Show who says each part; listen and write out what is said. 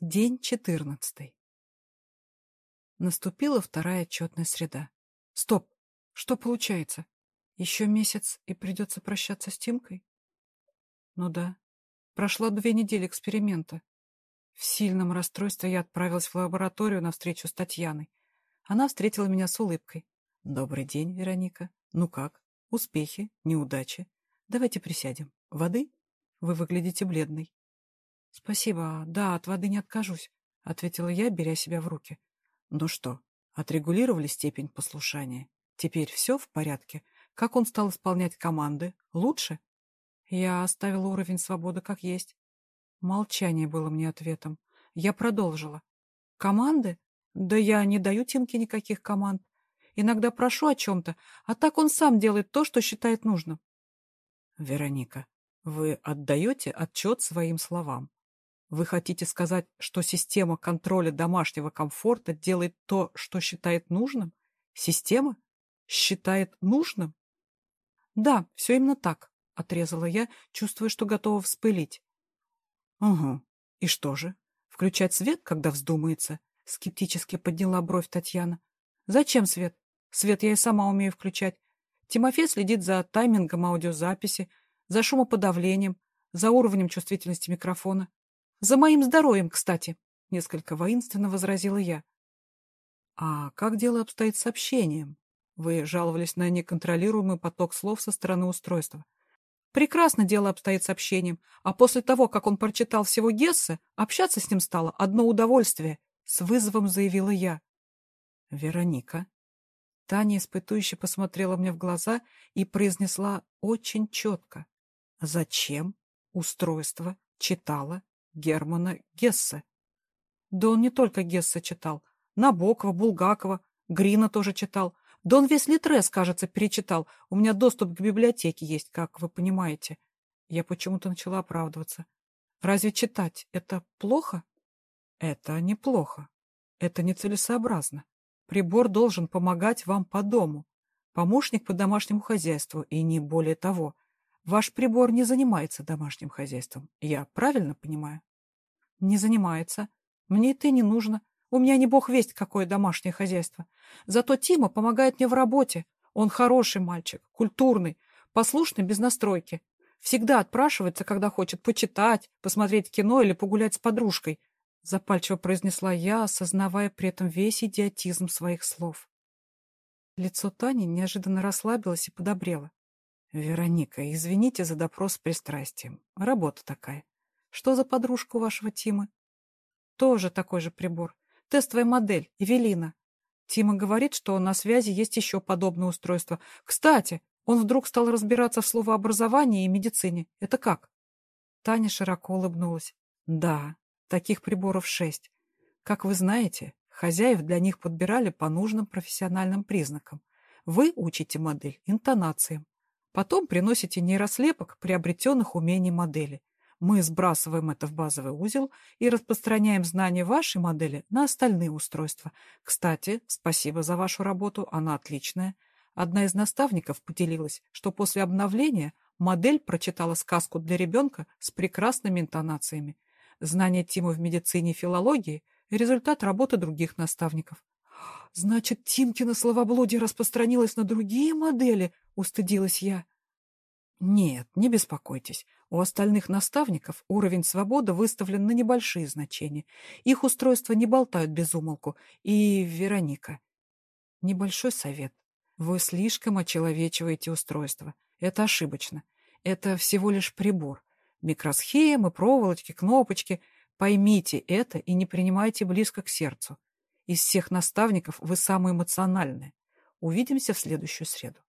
Speaker 1: День четырнадцатый. Наступила вторая отчетная среда. Стоп! Что получается? Еще месяц, и придется прощаться с Тимкой? Ну да. Прошла две недели эксперимента. В сильном расстройстве я отправилась в лабораторию на встречу с Татьяной. Она встретила меня с улыбкой. «Добрый день, Вероника. Ну как? Успехи? Неудачи? Давайте присядем. Воды? Вы выглядите бледной». «Спасибо. Да, от воды не откажусь», — ответила я, беря себя в руки. «Ну что, отрегулировали степень послушания? Теперь все в порядке? Как он стал исполнять команды? Лучше?» Я оставила уровень свободы как есть. Молчание было мне ответом. Я продолжила. «Команды? Да я не даю Тимке никаких команд. Иногда прошу о чем-то, а так он сам делает то, что считает нужным». «Вероника, вы отдаете отчет своим словам?» Вы хотите сказать, что система контроля домашнего комфорта делает то, что считает нужным? Система считает нужным? Да, все именно так, отрезала я, чувствуя, что готова вспылить. Угу. И что же? Включать свет, когда вздумается? Скептически подняла бровь Татьяна. Зачем свет? Свет я и сама умею включать. Тимофей следит за таймингом аудиозаписи, за шумоподавлением, за уровнем чувствительности микрофона. За моим здоровьем, кстати, — несколько воинственно возразила я. — А как дело обстоит с общением? Вы жаловались на неконтролируемый поток слов со стороны устройства. Прекрасно дело обстоит с общением, а после того, как он прочитал всего Гесса, общаться с ним стало одно удовольствие, — с вызовом заявила я. — Вероника. Таня испытующе посмотрела мне в глаза и произнесла очень четко. — Зачем устройство читало Германа Гессе. Да он не только Гессе читал. Набокова, Булгакова, Грина тоже читал. Да он весь Литрес, кажется, перечитал. У меня доступ к библиотеке есть, как вы понимаете. Я почему-то начала оправдываться. Разве читать — это плохо? Это неплохо. Это нецелесообразно. Прибор должен помогать вам по дому. Помощник по домашнему хозяйству, и не более того. Ваш прибор не занимается домашним хозяйством. Я правильно понимаю? Не занимается. Мне это не нужно. У меня не бог весть, какое домашнее хозяйство. Зато Тима помогает мне в работе. Он хороший мальчик, культурный, послушный без настройки. Всегда отпрашивается, когда хочет почитать, посмотреть кино или погулять с подружкой. Запальчиво произнесла я, осознавая при этом весь идиотизм своих слов. Лицо Тани неожиданно расслабилось и подобрело. «Вероника, извините за допрос с пристрастием. Работа такая. Что за подружка у вашего Тимы?» «Тоже такой же прибор. Тестовая модель, Эвелина. Тима говорит, что на связи есть еще подобное устройство. Кстати, он вдруг стал разбираться в словообразовании и медицине. Это как?» Таня широко улыбнулась. «Да, таких приборов шесть. Как вы знаете, хозяев для них подбирали по нужным профессиональным признакам. Вы учите модель интонациям. Потом приносите нейрослепок приобретенных умений модели. Мы сбрасываем это в базовый узел и распространяем знания вашей модели на остальные устройства. Кстати, спасибо за вашу работу, она отличная. Одна из наставников поделилась, что после обновления модель прочитала сказку для ребенка с прекрасными интонациями. Знание Тима в медицине и филологии – результат работы других наставников. Значит, Тимкино словоблудие распространилось на другие модели, устыдилась я. Нет, не беспокойтесь. У остальных наставников уровень свободы выставлен на небольшие значения. Их устройства не болтают без умолку. И, Вероника, небольшой совет. Вы слишком очеловечиваете устройство. Это ошибочно. Это всего лишь прибор. Микросхемы, проволочки, кнопочки. Поймите это и не принимайте близко к сердцу. Из всех наставников вы самый эмоциональный. Увидимся в следующую среду.